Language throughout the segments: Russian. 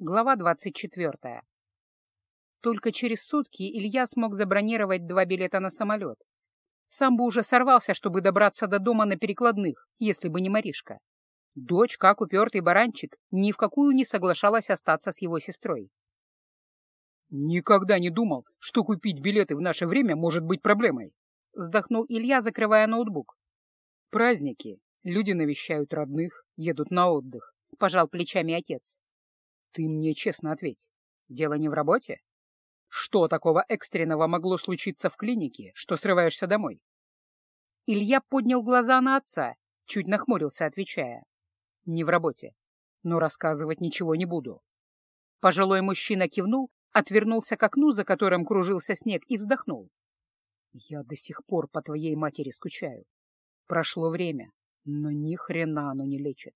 Глава 24. Только через сутки Илья смог забронировать два билета на самолет. Сам бы уже сорвался, чтобы добраться до дома на перекладных, если бы не Маришка. Дочь, как упертый баранчик, ни в какую не соглашалась остаться с его сестрой. «Никогда не думал, что купить билеты в наше время может быть проблемой», — вздохнул Илья, закрывая ноутбук. «Праздники, люди навещают родных, едут на отдых», — пожал плечами отец. Ты мне честно ответь. Дело не в работе? Что такого экстренного могло случиться в клинике, что срываешься домой? Илья поднял глаза на отца, чуть нахмурился, отвечая. Не в работе, но рассказывать ничего не буду. Пожилой мужчина кивнул, отвернулся к окну, за которым кружился снег, и вздохнул. Я до сих пор по твоей матери скучаю. Прошло время, но ни хрена оно не лечит.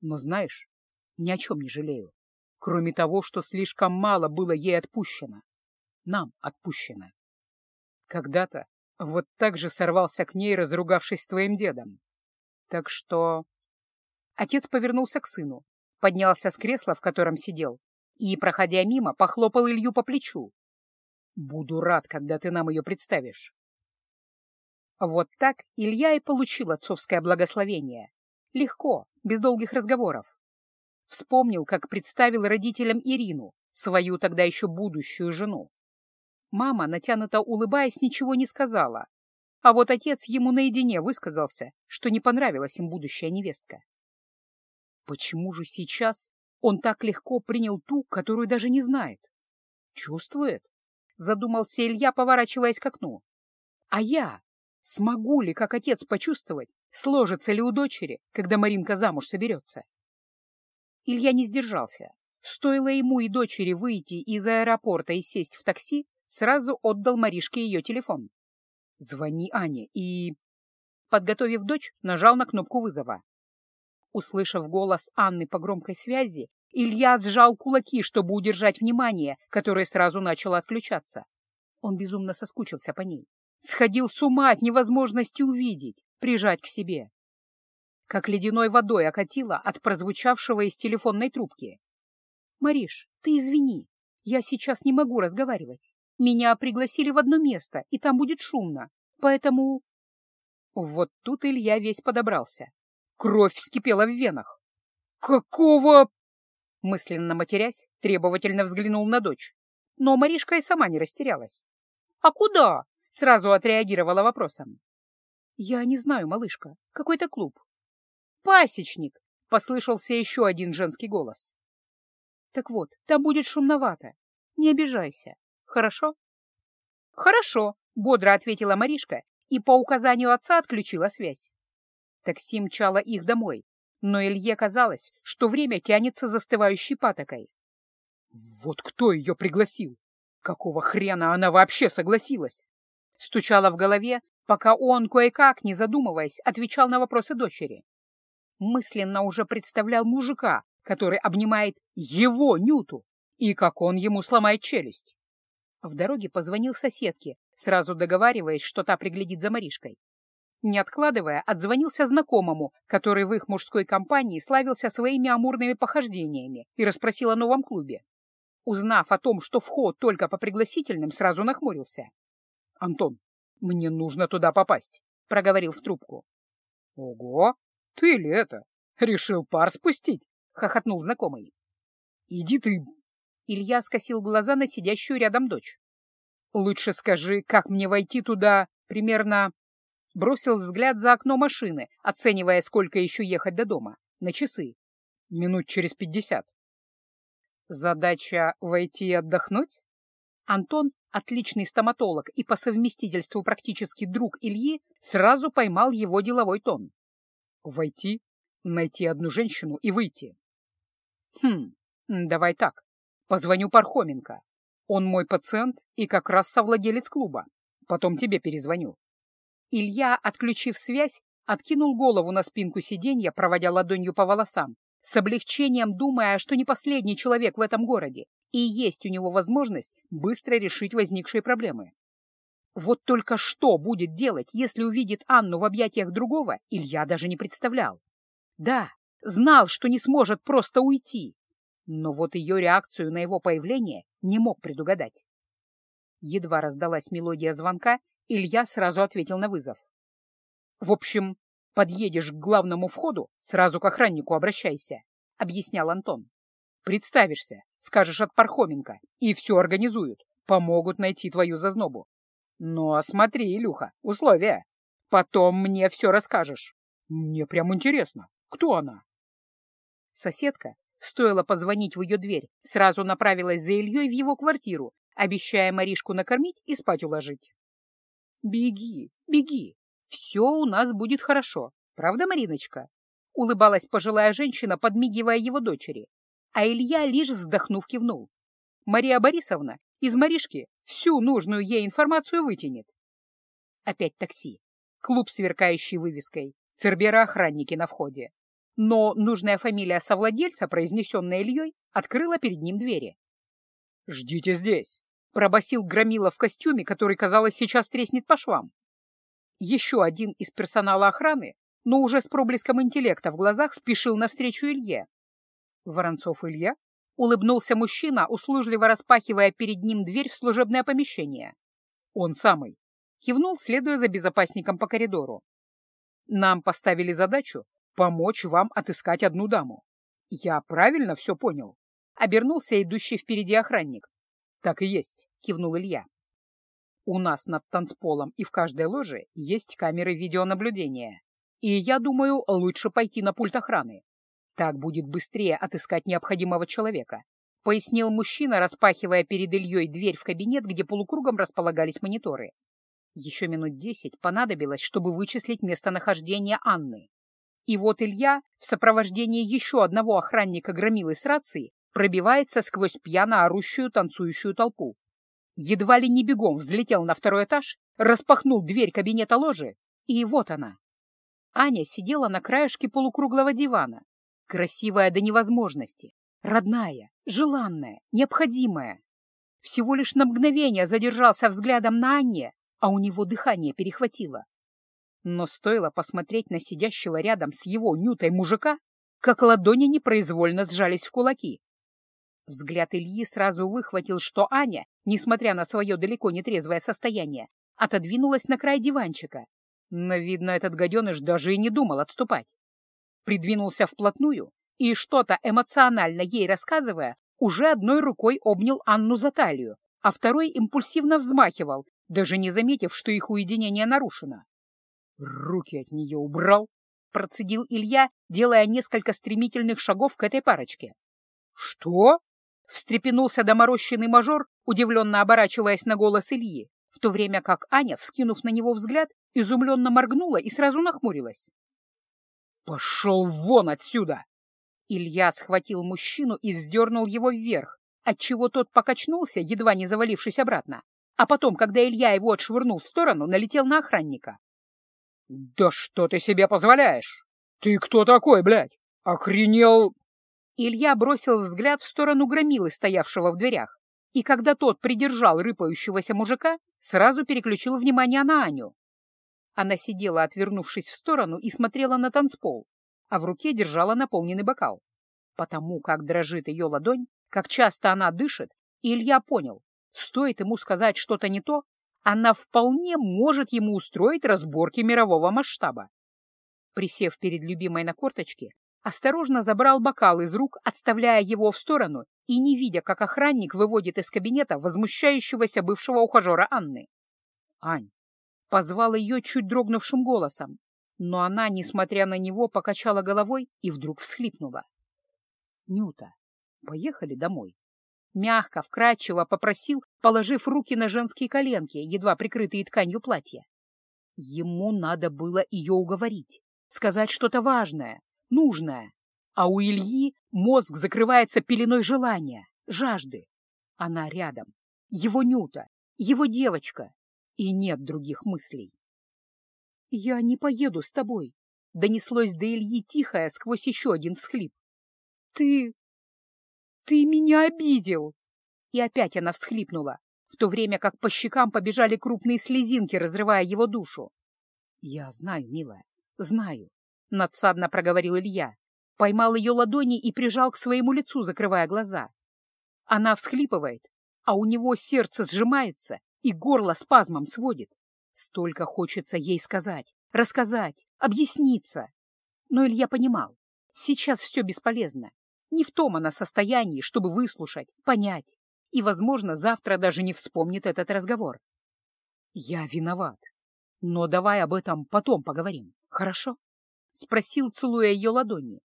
Но знаешь, ни о чем не жалею кроме того, что слишком мало было ей отпущено. Нам отпущено. Когда-то вот так же сорвался к ней, разругавшись с твоим дедом. Так что... Отец повернулся к сыну, поднялся с кресла, в котором сидел, и, проходя мимо, похлопал Илью по плечу. «Буду рад, когда ты нам ее представишь». Вот так Илья и получил отцовское благословение. Легко, без долгих разговоров. Вспомнил, как представил родителям Ирину, свою тогда еще будущую жену. Мама, натянуто улыбаясь, ничего не сказала, а вот отец ему наедине высказался, что не понравилась им будущая невестка. Почему же сейчас он так легко принял ту, которую даже не знает? Чувствует? Задумался Илья, поворачиваясь к окну. А я? Смогу ли, как отец, почувствовать, сложится ли у дочери, когда Маринка замуж соберется? Илья не сдержался. Стоило ему и дочери выйти из аэропорта и сесть в такси, сразу отдал Маришке ее телефон. «Звони Ане и...» Подготовив дочь, нажал на кнопку вызова. Услышав голос Анны по громкой связи, Илья сжал кулаки, чтобы удержать внимание, которое сразу начало отключаться. Он безумно соскучился по ней. Сходил с ума от невозможности увидеть, прижать к себе как ледяной водой окатило от прозвучавшего из телефонной трубки. «Мариш, ты извини, я сейчас не могу разговаривать. Меня пригласили в одно место, и там будет шумно, поэтому...» Вот тут Илья весь подобрался. Кровь вскипела в венах. «Какого...» Мысленно матерясь, требовательно взглянул на дочь. Но Маришка и сама не растерялась. «А куда?» — сразу отреагировала вопросом. «Я не знаю, малышка. Какой-то клуб. «Пасечник!» — послышался еще один женский голос. «Так вот, там будет шумновато. Не обижайся. Хорошо?» «Хорошо», — бодро ответила Маришка и по указанию отца отключила связь. Такси мчало их домой, но Илье казалось, что время тянется застывающей патокой. «Вот кто ее пригласил? Какого хрена она вообще согласилась?» Стучала в голове, пока он, кое-как, не задумываясь, отвечал на вопросы дочери мысленно уже представлял мужика, который обнимает его Нюту, и как он ему сломает челюсть. В дороге позвонил соседке, сразу договариваясь, что та приглядит за Маришкой. Не откладывая, отзвонился знакомому, который в их мужской компании славился своими амурными похождениями и расспросил о новом клубе. Узнав о том, что вход только по пригласительным, сразу нахмурился. «Антон, мне нужно туда попасть», — проговорил в трубку. «Ого, «Ты ли это? Решил пар спустить?» — хохотнул знакомый. «Иди ты!» Илья скосил глаза на сидящую рядом дочь. «Лучше скажи, как мне войти туда примерно...» Бросил взгляд за окно машины, оценивая, сколько еще ехать до дома. На часы. Минут через пятьдесят. Задача — войти и отдохнуть? Антон, отличный стоматолог и по совместительству практически друг Ильи, сразу поймал его деловой тон. Войти, найти одну женщину и выйти. Хм, давай так. Позвоню Пархоменко. Он мой пациент и как раз совладелец клуба. Потом тебе перезвоню. Илья, отключив связь, откинул голову на спинку сиденья, проводя ладонью по волосам, с облегчением думая, что не последний человек в этом городе, и есть у него возможность быстро решить возникшие проблемы. Вот только что будет делать, если увидит Анну в объятиях другого, Илья даже не представлял. Да, знал, что не сможет просто уйти. но вот ее реакцию на его появление не мог предугадать. Едва раздалась мелодия звонка, Илья сразу ответил на вызов. «В общем, подъедешь к главному входу, сразу к охраннику обращайся», — объяснял Антон. «Представишься, скажешь от Пархоменко, и все организуют, помогут найти твою зазнобу. Ну, а смотри, Илюха, условия. Потом мне все расскажешь. Мне прям интересно, кто она?» Соседка, стоило позвонить в ее дверь, сразу направилась за Ильей в его квартиру, обещая Маришку накормить и спать уложить. «Беги, беги, все у нас будет хорошо, правда, Мариночка?» Улыбалась пожилая женщина, подмигивая его дочери, а Илья лишь вздохнув кивнул. Мария Борисовна из Маришки всю нужную ей информацию вытянет. Опять такси. Клуб, сверкающий вывеской. Цербера-охранники на входе. Но нужная фамилия совладельца, произнесенная Ильей, открыла перед ним двери. «Ждите здесь!» — пробасил Громила в костюме, который, казалось, сейчас треснет по швам. Еще один из персонала охраны, но уже с проблеском интеллекта в глазах, спешил навстречу Илье. Воронцов Илья улыбнулся мужчина, услужливо распахивая перед ним дверь в служебное помещение. Он самый. Кивнул, следуя за безопасником по коридору. Нам поставили задачу помочь вам отыскать одну даму. Я правильно все понял? Обернулся идущий впереди охранник. Так и есть, кивнул Илья. У нас над танцполом и в каждой ложе есть камеры видеонаблюдения. И я думаю, лучше пойти на пульт охраны. Так будет быстрее отыскать необходимого человека, пояснил мужчина, распахивая перед Ильей дверь в кабинет, где полукругом располагались мониторы. Еще минут десять понадобилось, чтобы вычислить местонахождение Анны. И вот Илья в сопровождении еще одного охранника громилы с рации пробивается сквозь пьяно орущую танцующую толпу. Едва ли не бегом взлетел на второй этаж, распахнул дверь кабинета ложи, и вот она. Аня сидела на краешке полукруглого дивана, красивая до невозможности, родная, желанная, необходимая. Всего лишь на мгновение задержался взглядом на Анне, а у него дыхание перехватило. Но стоило посмотреть на сидящего рядом с его нютой мужика, как ладони непроизвольно сжались в кулаки. Взгляд Ильи сразу выхватил, что Аня, несмотря на свое далеко не трезвое состояние, отодвинулась на край диванчика. Но, видно, этот гаденыш даже и не думал отступать. Придвинулся вплотную и, что-то эмоционально ей рассказывая, уже одной рукой обнял Анну за талию, а второй импульсивно взмахивал, даже не заметив, что их уединение нарушено. «Руки от нее убрал!» — процедил Илья, делая несколько стремительных шагов к этой парочке. «Что?» — встрепенулся доморощенный мажор, удивленно оборачиваясь на голос Ильи, в то время как Аня, вскинув на него взгляд, изумленно моргнула и сразу нахмурилась. «Пошел вон отсюда!» Илья схватил мужчину и вздернул его вверх, отчего тот покачнулся, едва не завалившись обратно, а потом, когда Илья его отшвырнул в сторону, налетел на охранника. «Да что ты себе позволяешь? Ты кто такой, блядь? Охренел!» Илья бросил взгляд в сторону громилы, стоявшего в дверях, и когда тот придержал рыпающегося мужика, сразу переключил внимание на Аню. Она сидела, отвернувшись в сторону, и смотрела на танцпол, а в руке держала наполненный бокал. Потому как дрожит ее ладонь, как часто она дышит, Илья понял, стоит ему сказать что-то не то, она вполне может ему устроить разборки мирового масштаба. Присев перед любимой на корточке, осторожно забрал бокал из рук, отставляя его в сторону и не видя, как охранник выводит из кабинета возмущающегося бывшего ухажера Анны. «Ань!» — позвал ее чуть дрогнувшим голосом, но она, несмотря на него, покачала головой и вдруг всхлипнула. «Нюта, поехали домой». Мягко, вкрадчиво попросил, положив руки на женские коленки, едва прикрытые тканью платья. Ему надо было ее уговорить, сказать что-то важное, нужное. А у Ильи мозг закрывается пеленой желания, жажды. Она рядом. Его Нюта, его девочка. И нет других мыслей. «Я не поеду с тобой», — донеслось до Ильи тихое сквозь еще один всхлип. «Ты... ты меня обидел!» И опять она всхлипнула, в то время как по щекам побежали крупные слезинки, разрывая его душу. «Я знаю, милая, знаю. — надсадно проговорил Илья. поймал ее ладони и прижал к своему лицу, закрывая глаза. Она всхлипывает, а у него сердце сжимается и горло спазмом сводит. Столько хочется ей сказать, рассказать, объясниться. Но Илья понимал, сейчас все бесполезно. Не в том она состоянии, чтобы выслушать, понять. И, возможно, завтра даже не вспомнит этот разговор. Я виноват. Но давай об этом потом поговорим, хорошо? Спросил, целуя ее ладони.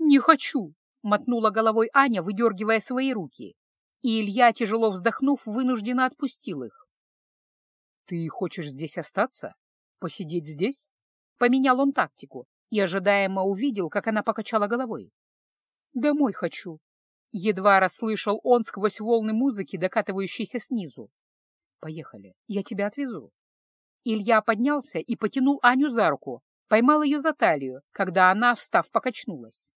Не хочу, мотнула головой Аня, выдергивая свои руки. И Илья, тяжело вздохнув, вынужденно отпустил их. «Ты хочешь здесь остаться? Посидеть здесь?» Поменял он тактику и ожидаемо увидел, как она покачала головой. «Домой хочу», — едва расслышал он сквозь волны музыки, докатывающейся снизу. «Поехали, я тебя отвезу». Илья поднялся и потянул Аню за руку, поймал ее за талию, когда она, встав, покачнулась.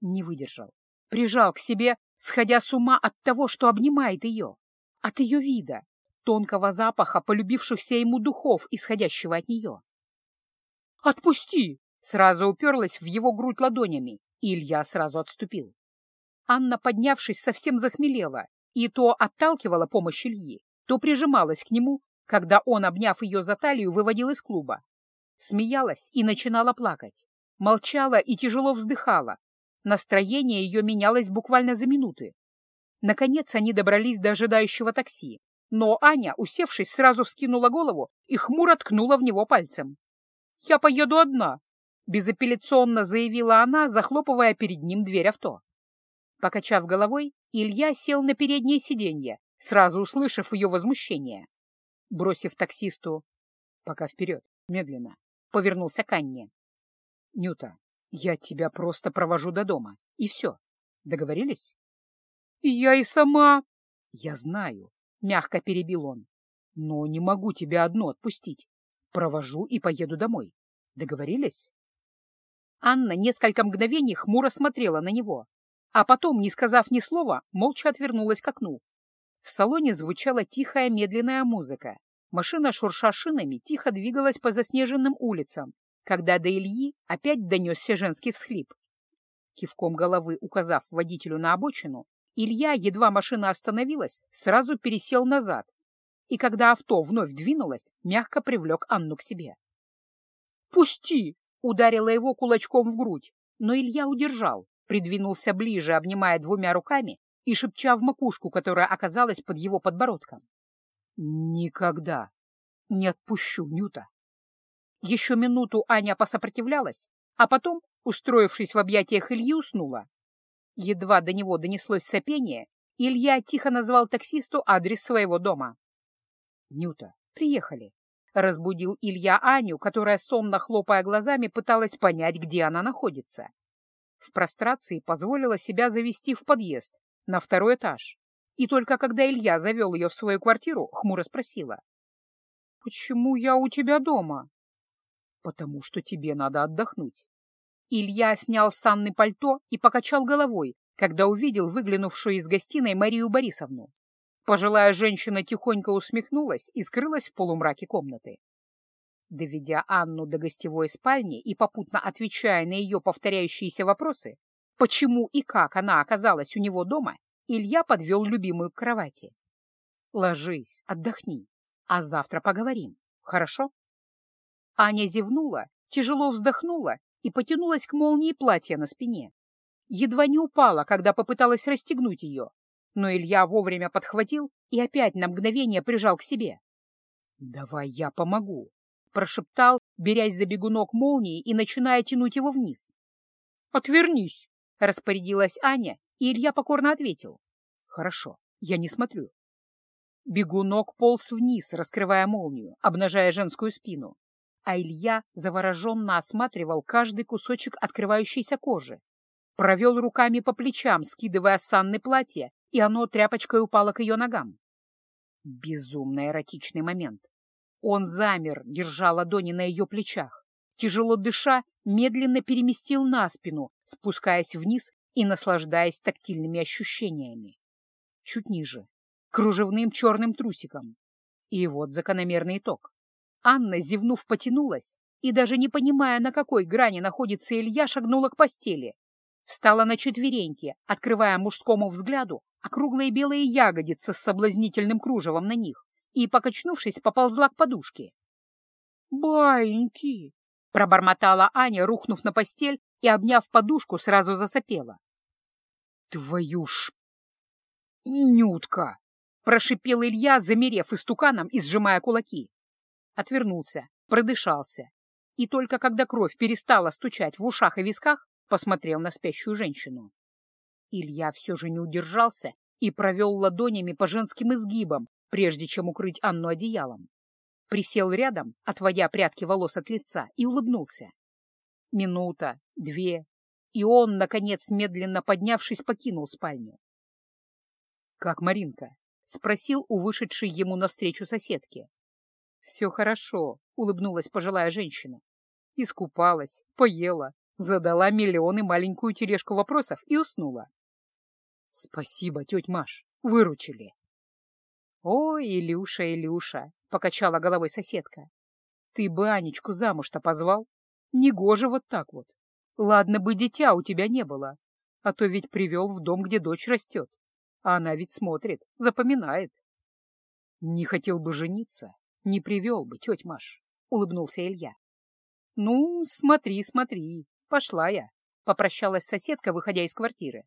Не выдержал. Прижал к себе, сходя с ума от того, что обнимает ее, от ее вида, тонкого запаха полюбившихся ему духов, исходящего от нее. «Отпусти!» — сразу уперлась в его грудь ладонями, и Илья сразу отступил. Анна, поднявшись, совсем захмелела и то отталкивала помощь Ильи, то прижималась к нему, когда он, обняв ее за талию, выводил из клуба. Смеялась и начинала плакать. Молчала и тяжело вздыхала. Настроение ее менялось буквально за минуты. Наконец они добрались до ожидающего такси, но Аня, усевшись, сразу вскинула голову и хмуро ткнула в него пальцем. «Я поеду одна», — безапелляционно заявила она, захлопывая перед ним дверь авто. Покачав головой, Илья сел на переднее сиденье, сразу услышав ее возмущение. Бросив таксисту «Пока вперед, медленно», повернулся к Анне. «Нюта, я тебя просто провожу до дома, и все. Договорились?» «Я и сама...» «Я знаю», — мягко перебил он. «Но не могу тебя одну отпустить. Провожу и поеду домой. Договорились?» Анна несколько мгновений хмуро смотрела на него, а потом, не сказав ни слова, молча отвернулась к окну. В салоне звучала тихая медленная музыка. Машина, шурша шинами, тихо двигалась по заснеженным улицам, когда до Ильи опять донесся женский всхлип. Кивком головы указав водителю на обочину, Илья, едва машина остановилась, сразу пересел назад, и когда авто вновь двинулось, мягко привлек Анну к себе. «Пусти!» — ударила его кулачком в грудь, но Илья удержал, придвинулся ближе, обнимая двумя руками и шепча в макушку, которая оказалась под его подбородком. «Никогда не отпущу Нюта!» Еще минуту Аня посопротивлялась, а потом, устроившись в объятиях Ильи, уснула. Едва до него донеслось сопение, Илья тихо назвал таксисту адрес своего дома. «Нюта, приехали», — разбудил Илья Аню, которая, сонно хлопая глазами, пыталась понять, где она находится. В прострации позволила себя завести в подъезд, на второй этаж. И только когда Илья завел ее в свою квартиру, хмуро спросила. «Почему я у тебя дома?» «Потому что тебе надо отдохнуть. Илья снял с Анны пальто и покачал головой, когда увидел выглянувшую из гостиной Марию Борисовну. Пожилая женщина тихонько усмехнулась и скрылась в полумраке комнаты. Доведя Анну до гостевой спальни и попутно отвечая на ее повторяющиеся вопросы, почему и как она оказалась у него дома, Илья подвел любимую к кровати. «Ложись, отдохни, а завтра поговорим, хорошо?» Аня зевнула, тяжело вздохнула и потянулась к молнии платья на спине. Едва не упала, когда попыталась расстегнуть ее, но Илья вовремя подхватил и опять на мгновение прижал к себе. «Давай я помогу», — прошептал, берясь за бегунок молнии и начиная тянуть его вниз. «Отвернись», — распорядилась Аня, и Илья покорно ответил. «Хорошо, я не смотрю». Бегунок полз вниз, раскрывая молнию, обнажая женскую спину а Илья завороженно осматривал каждый кусочек открывающейся кожи. Провел руками по плечам, скидывая санны платье, и оно тряпочкой упало к ее ногам. Безумно эротичный момент. Он замер, держа ладони на ее плечах. Тяжело дыша, медленно переместил на спину, спускаясь вниз и наслаждаясь тактильными ощущениями. Чуть ниже, кружевным черным трусиком. И вот закономерный итог. Анна, зевнув, потянулась и, даже не понимая, на какой грани находится Илья, шагнула к постели, встала на четвереньки, открывая мужскому взгляду округлые белые ягодицы с соблазнительным кружевом на них, и, покачнувшись, поползла к подушке. «Баиньки!» — пробормотала Аня, рухнув на постель и, обняв подушку, сразу засопела. «Твою ж... Нютка!» — прошипел Илья, замерев истуканом и сжимая кулаки. Отвернулся, продышался, и только когда кровь перестала стучать в ушах и висках, посмотрел на спящую женщину. Илья все же не удержался и провел ладонями по женским изгибам, прежде чем укрыть Анну одеялом. Присел рядом, отводя прядки волос от лица, и улыбнулся. Минута, две, и он, наконец, медленно поднявшись, покинул спальню. «Как Маринка?» — спросил у вышедшей ему навстречу соседки. «Все хорошо», — улыбнулась пожилая женщина. Искупалась, поела, задала миллионы маленькую тележку вопросов и уснула. «Спасибо, тетя Маш, выручили». «Ой, Илюша, Илюша!» — покачала головой соседка. «Ты бы Анечку замуж-то позвал? Негоже вот так вот. Ладно бы дитя у тебя не было, а то ведь привел в дом, где дочь растет. А она ведь смотрит, запоминает». «Не хотел бы жениться, не привел бы, тетя Маш», — улыбнулся Илья. «Ну, смотри, смотри, пошла я», — попрощалась соседка, выходя из квартиры.